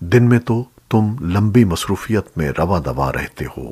دن میں تو تم لمبی مصروفیت میں روا دوا رہتے ہو۔